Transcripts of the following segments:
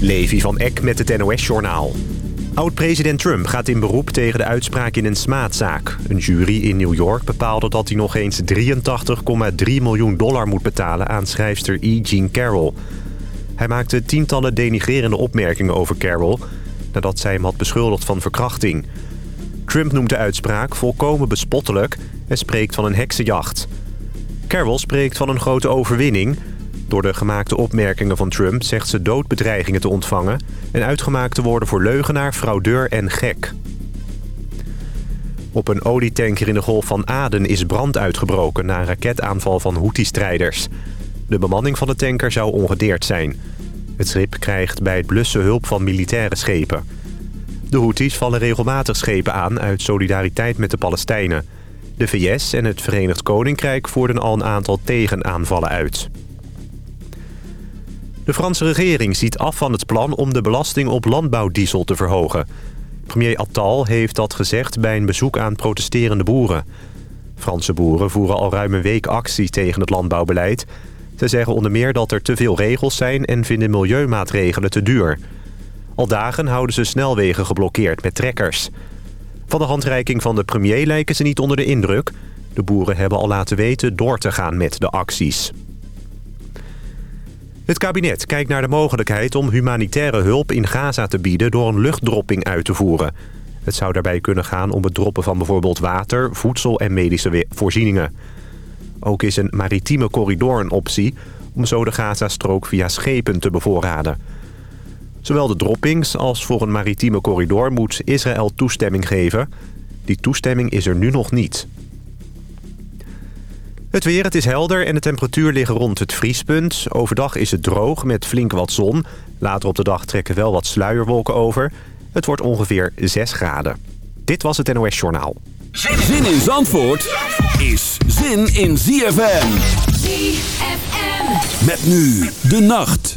Levi van Eck met het NOS-journaal. Oud-president Trump gaat in beroep tegen de uitspraak in een smaadzaak. Een jury in New York bepaalde dat hij nog eens 83,3 miljoen dollar moet betalen aan schrijfster E. Jean Carroll. Hij maakte tientallen denigrerende opmerkingen over Carroll... nadat zij hem had beschuldigd van verkrachting. Trump noemt de uitspraak volkomen bespottelijk en spreekt van een heksenjacht. Carroll spreekt van een grote overwinning... Door de gemaakte opmerkingen van Trump zegt ze doodbedreigingen te ontvangen... en uitgemaakt te worden voor leugenaar, fraudeur en gek. Op een olietanker in de Golf van Aden is brand uitgebroken... na een raketaanval van Houthi-strijders. De bemanning van de tanker zou ongedeerd zijn. Het schip krijgt bij het blussen hulp van militaire schepen. De Houthis vallen regelmatig schepen aan uit solidariteit met de Palestijnen. De VS en het Verenigd Koninkrijk voerden al een aantal tegenaanvallen uit. De Franse regering ziet af van het plan om de belasting op landbouwdiesel te verhogen. Premier Attal heeft dat gezegd bij een bezoek aan protesterende boeren. Franse boeren voeren al ruim een week actie tegen het landbouwbeleid. Ze zeggen onder meer dat er te veel regels zijn en vinden milieumaatregelen te duur. Al dagen houden ze snelwegen geblokkeerd met trekkers. Van de handreiking van de premier lijken ze niet onder de indruk. De boeren hebben al laten weten door te gaan met de acties. Het kabinet kijkt naar de mogelijkheid om humanitaire hulp in Gaza te bieden... door een luchtdropping uit te voeren. Het zou daarbij kunnen gaan om het droppen van bijvoorbeeld water, voedsel en medische voorzieningen. Ook is een maritieme corridor een optie om zo de Gazastrook via schepen te bevoorraden. Zowel de droppings als voor een maritieme corridor moet Israël toestemming geven. Die toestemming is er nu nog niet. Het weer, het is helder en de temperatuur ligt rond het vriespunt. Overdag is het droog met flink wat zon. Later op de dag trekken wel wat sluierwolken over. Het wordt ongeveer 6 graden. Dit was het NOS Journaal. Zin in Zandvoort is zin in ZFM. ZFM. Met nu de nacht.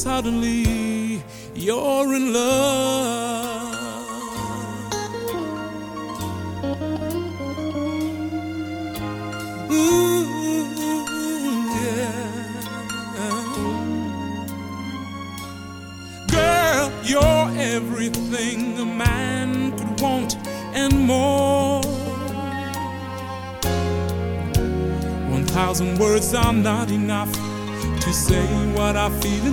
suddenly you're in love. Ooh, yeah. Girl, you're everything a man could want and more. One thousand words are not enough to say what I feel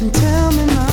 and tell me my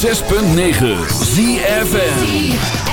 106.9 ZFN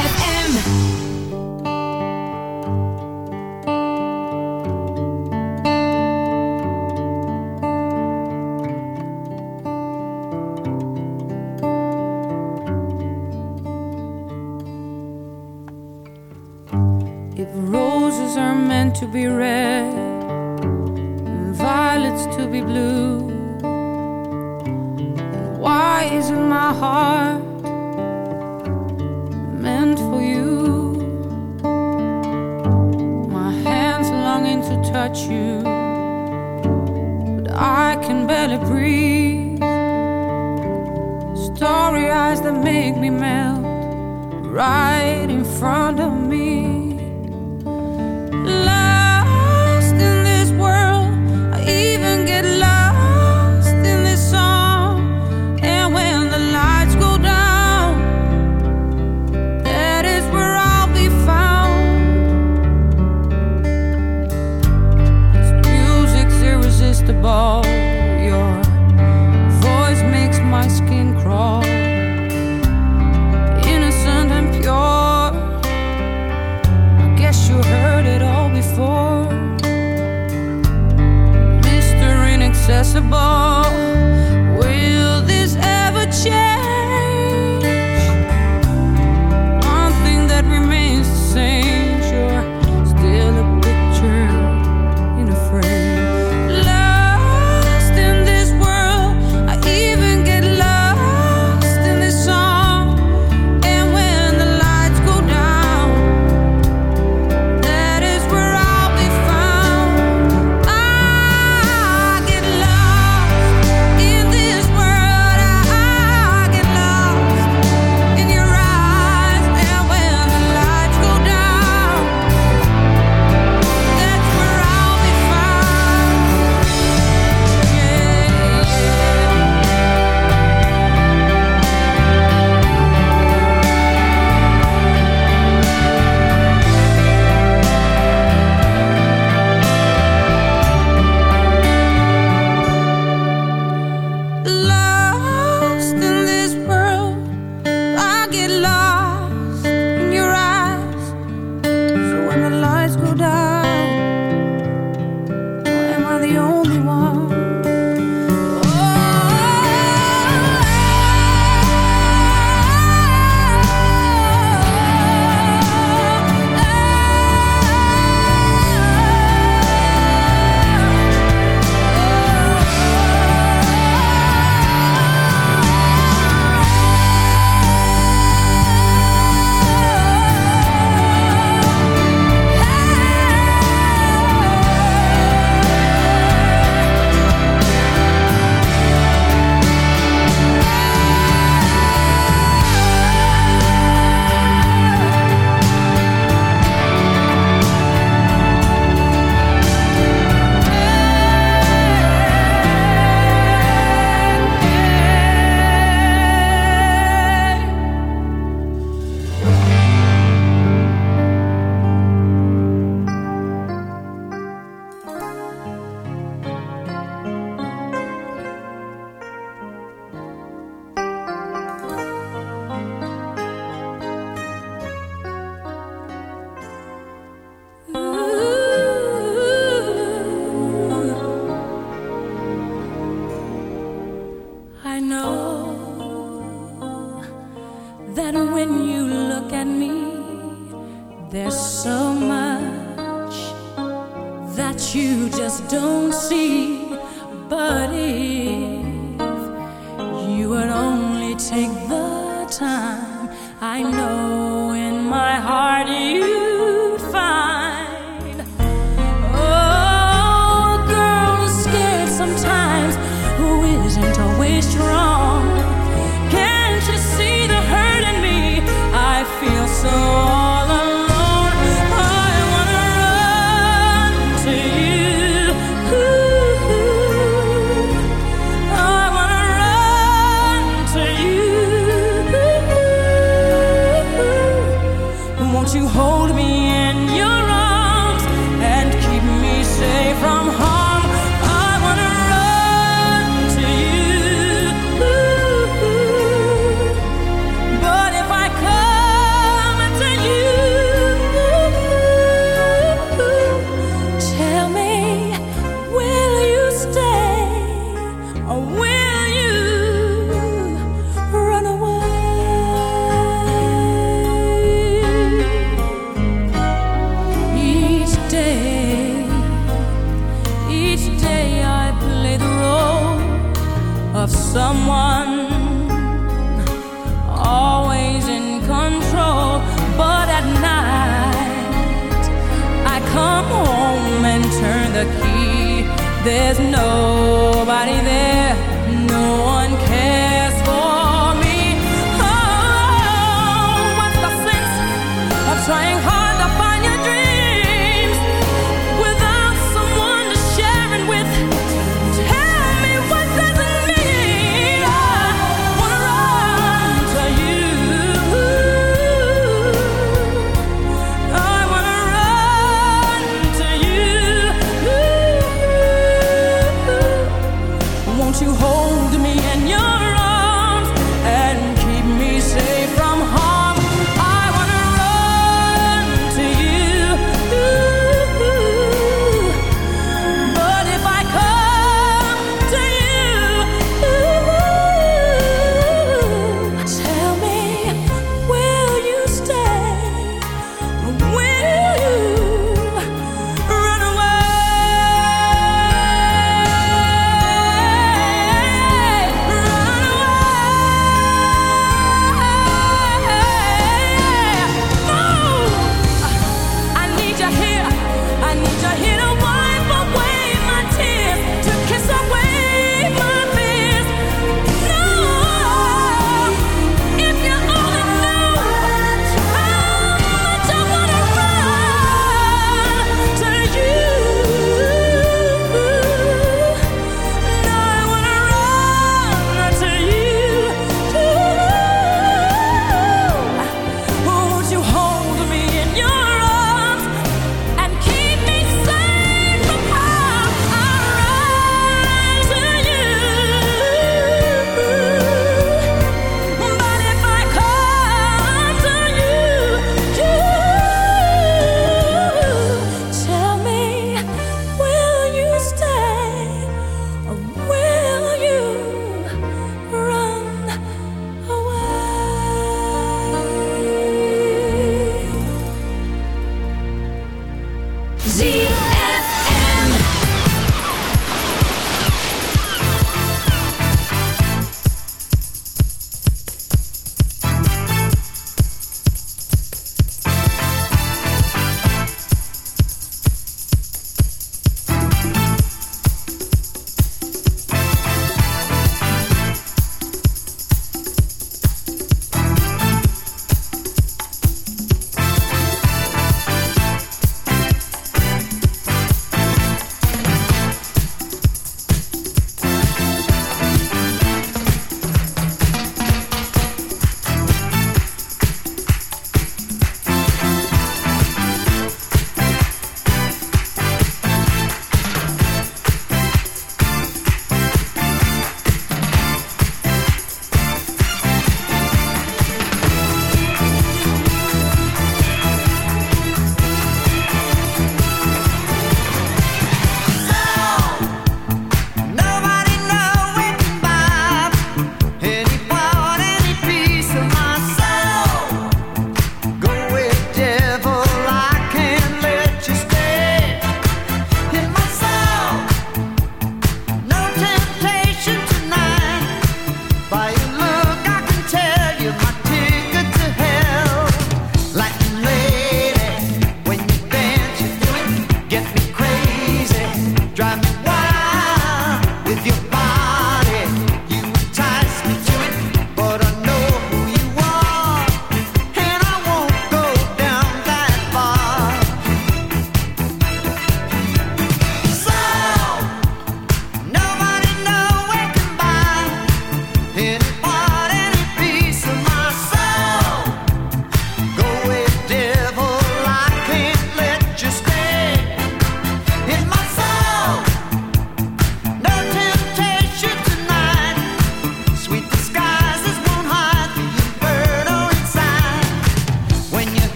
come home and turn the key. There's nobody there.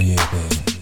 Yeah, baby.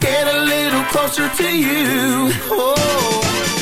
Get a little closer to you. Oh.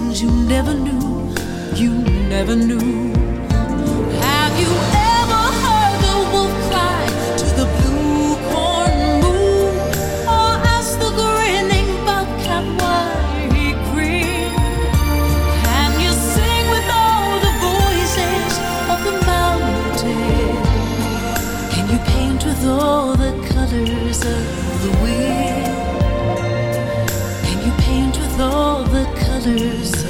you never knew, you never knew. Have you ever heard the wolf cry to the blue corn moon? Or ask the grinning bobcat why he grinned? Can you sing with all the voices of the mountain? Can you paint with all the colors of the wind? Can you paint with all the colors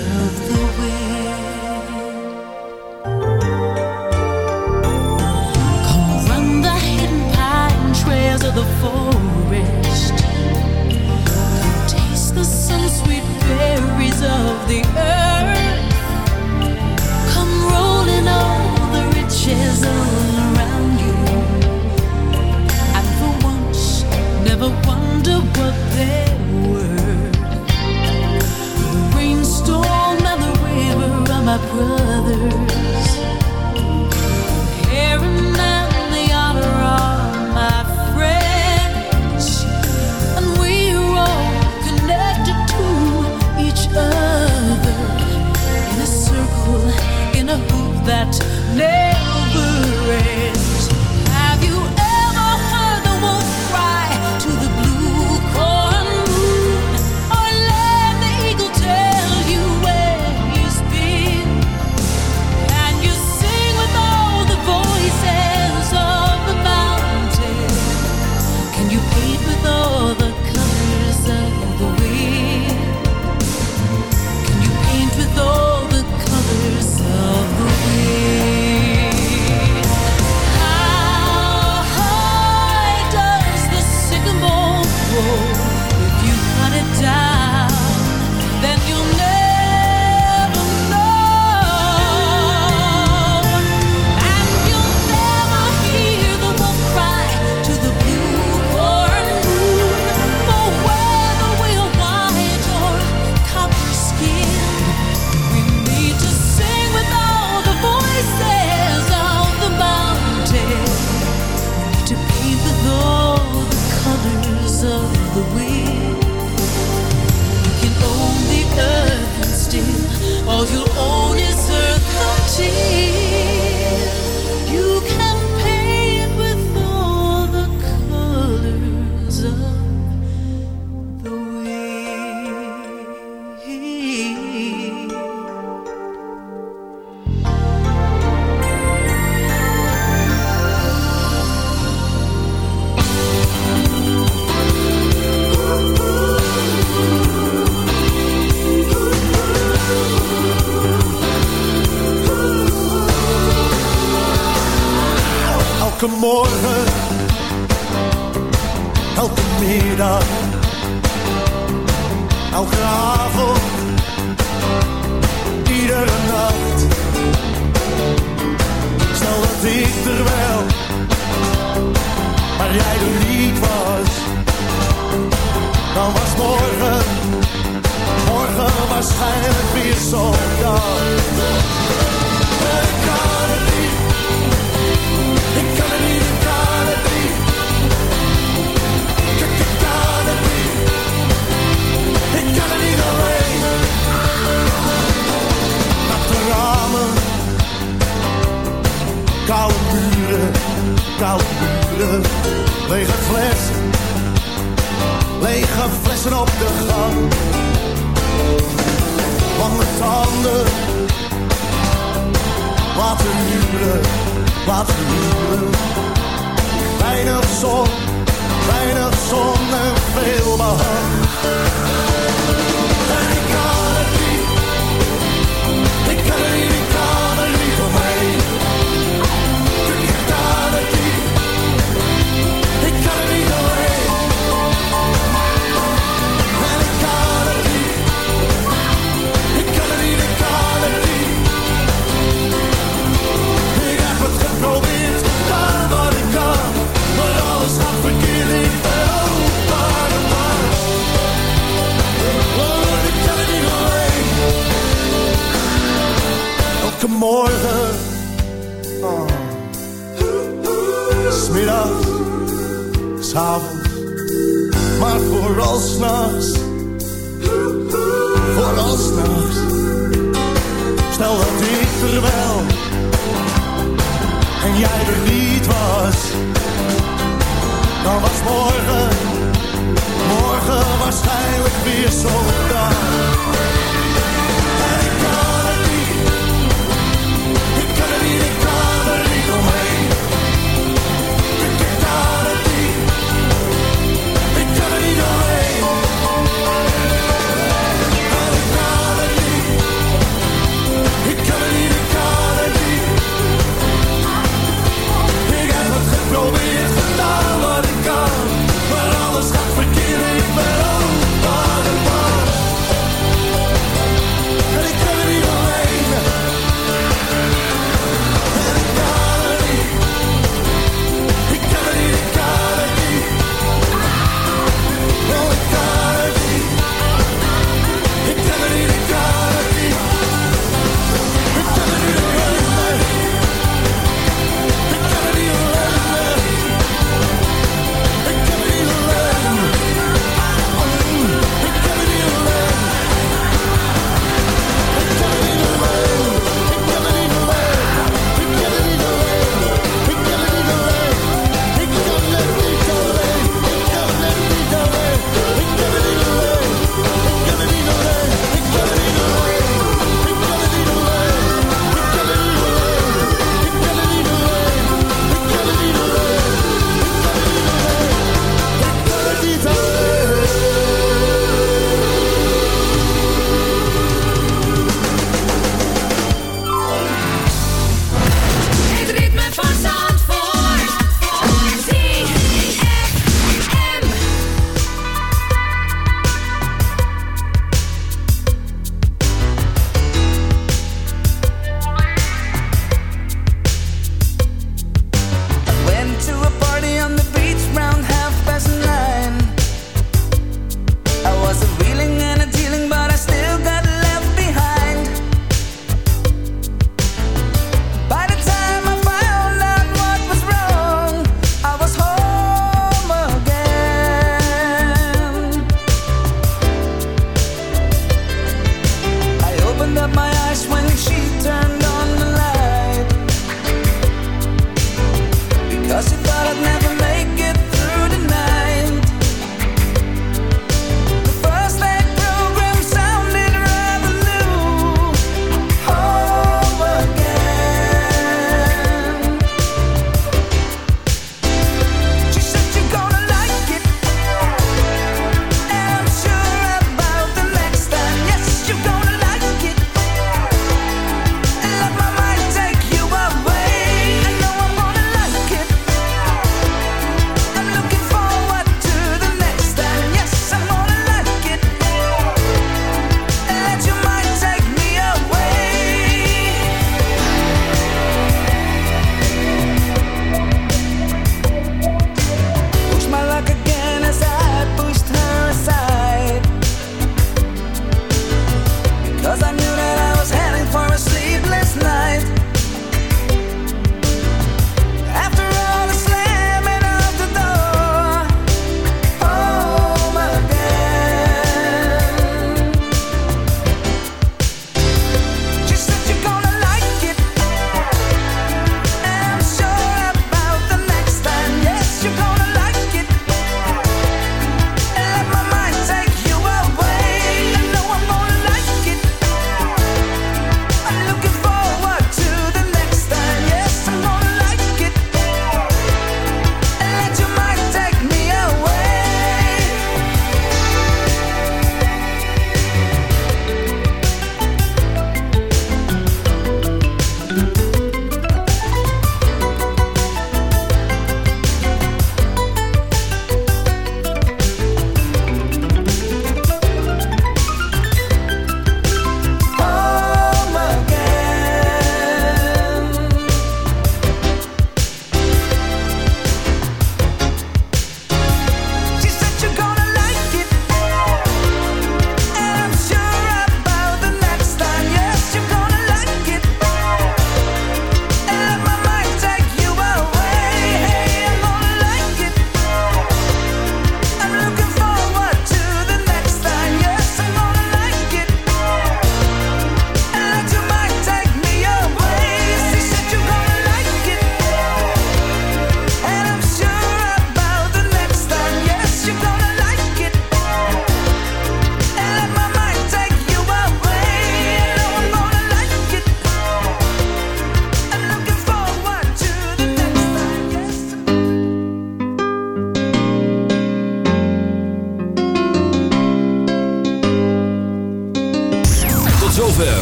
zo.